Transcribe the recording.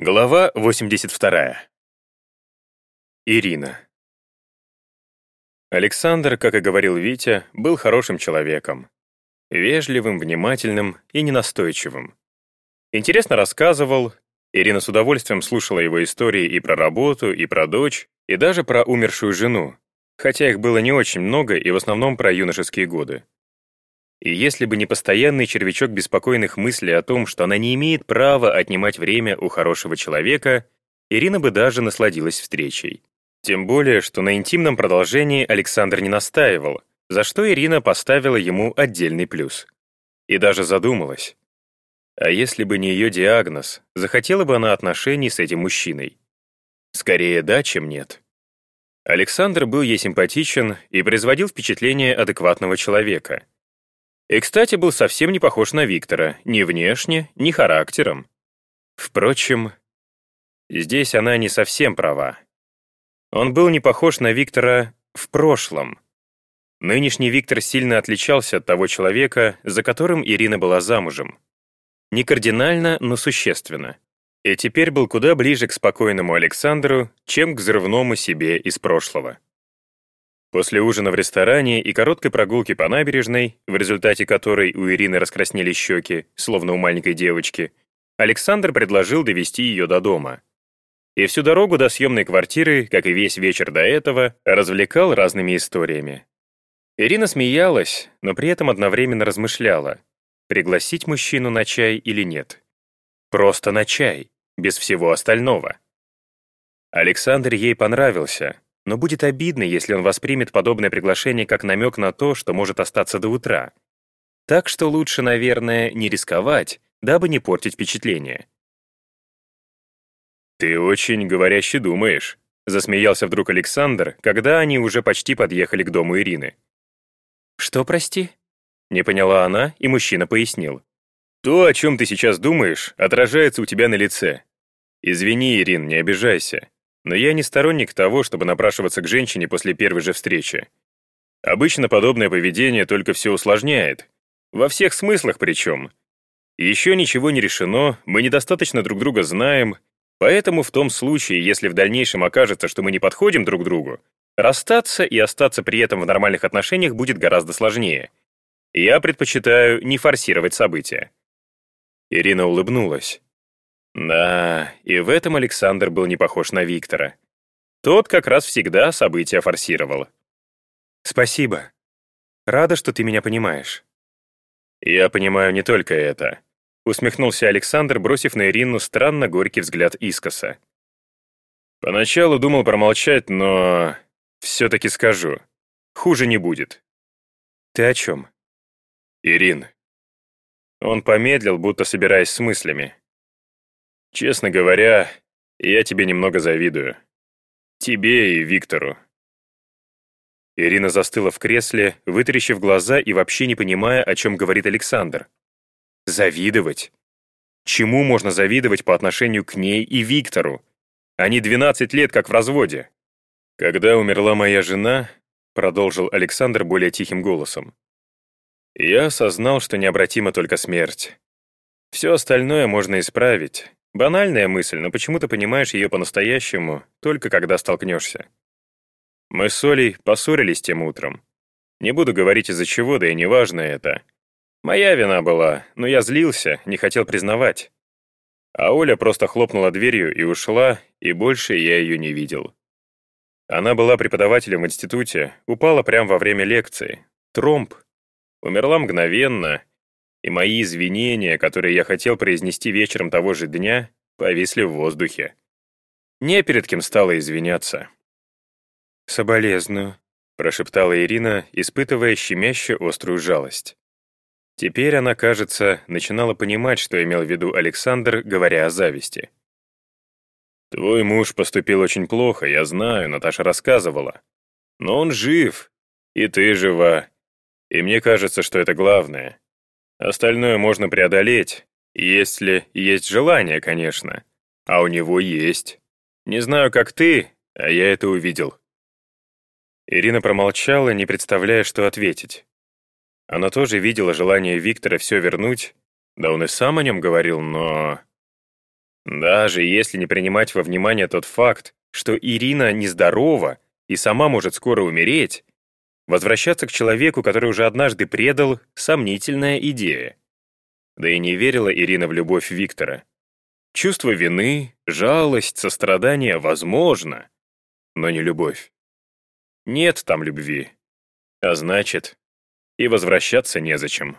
Глава 82. Ирина. Александр, как и говорил Витя, был хорошим человеком. Вежливым, внимательным и ненастойчивым. Интересно рассказывал, Ирина с удовольствием слушала его истории и про работу, и про дочь, и даже про умершую жену, хотя их было не очень много и в основном про юношеские годы. И если бы не постоянный червячок беспокойных мыслей о том, что она не имеет права отнимать время у хорошего человека, Ирина бы даже насладилась встречей. Тем более, что на интимном продолжении Александр не настаивал, за что Ирина поставила ему отдельный плюс. И даже задумалась. А если бы не ее диагноз, захотела бы она отношений с этим мужчиной? Скорее да, чем нет. Александр был ей симпатичен и производил впечатление адекватного человека — и, кстати, был совсем не похож на Виктора, ни внешне, ни характером. Впрочем, здесь она не совсем права. Он был не похож на Виктора в прошлом. Нынешний Виктор сильно отличался от того человека, за которым Ирина была замужем. Не кардинально, но существенно. И теперь был куда ближе к спокойному Александру, чем к взрывному себе из прошлого. После ужина в ресторане и короткой прогулки по набережной, в результате которой у Ирины раскраснели щеки, словно у маленькой девочки, Александр предложил довести ее до дома. И всю дорогу до съемной квартиры, как и весь вечер до этого, развлекал разными историями. Ирина смеялась, но при этом одновременно размышляла, пригласить мужчину на чай или нет. Просто на чай, без всего остального. Александр ей понравился, но будет обидно, если он воспримет подобное приглашение как намек на то, что может остаться до утра. Так что лучше, наверное, не рисковать, дабы не портить впечатление. «Ты очень говоряще думаешь», — засмеялся вдруг Александр, когда они уже почти подъехали к дому Ирины. «Что, прости?» — не поняла она, и мужчина пояснил. «То, о чем ты сейчас думаешь, отражается у тебя на лице. Извини, Ирин, не обижайся. Но я не сторонник того, чтобы напрашиваться к женщине после первой же встречи. Обычно подобное поведение только все усложняет. Во всех смыслах причем. Еще ничего не решено, мы недостаточно друг друга знаем, поэтому в том случае, если в дальнейшем окажется, что мы не подходим друг другу, расстаться и остаться при этом в нормальных отношениях будет гораздо сложнее. Я предпочитаю не форсировать события. Ирина улыбнулась. Да, и в этом Александр был не похож на Виктора. Тот как раз всегда события форсировал. «Спасибо. Рада, что ты меня понимаешь». «Я понимаю не только это», — усмехнулся Александр, бросив на Ирину странно горький взгляд искоса. «Поначалу думал промолчать, но все-таки скажу. Хуже не будет». «Ты о чем?» «Ирин». Он помедлил, будто собираясь с мыслями. Честно говоря, я тебе немного завидую. Тебе и Виктору. Ирина застыла в кресле, вытаращив глаза и вообще не понимая, о чем говорит Александр. Завидовать? Чему можно завидовать по отношению к ней и Виктору? Они 12 лет как в разводе. Когда умерла моя жена, продолжил Александр более тихим голосом, я осознал, что необратима только смерть. Все остальное можно исправить, Банальная мысль, но почему ты понимаешь ее по-настоящему, только когда столкнешься. Мы с Олей поссорились тем утром. Не буду говорить из-за чего, да и неважно это. Моя вина была, но я злился, не хотел признавать. А Оля просто хлопнула дверью и ушла, и больше я ее не видел. Она была преподавателем в институте, упала прямо во время лекции. Тромб. Умерла мгновенно, и мои извинения, которые я хотел произнести вечером того же дня, повисли в воздухе. Не перед кем стало извиняться. «Соболезную», — прошептала Ирина, испытывая щемяще острую жалость. Теперь она, кажется, начинала понимать, что имел в виду Александр, говоря о зависти. «Твой муж поступил очень плохо, я знаю, Наташа рассказывала. Но он жив, и ты жива. И мне кажется, что это главное. Остальное можно преодолеть, если есть желание, конечно. А у него есть. Не знаю, как ты, а я это увидел». Ирина промолчала, не представляя, что ответить. Она тоже видела желание Виктора все вернуть, да он и сам о нем говорил, но... Даже если не принимать во внимание тот факт, что Ирина нездорова и сама может скоро умереть, возвращаться к человеку, который уже однажды предал, сомнительная идея. Да и не верила Ирина в любовь Виктора. Чувство вины, жалость, сострадание возможно, но не любовь. Нет там любви. А значит, и возвращаться незачем.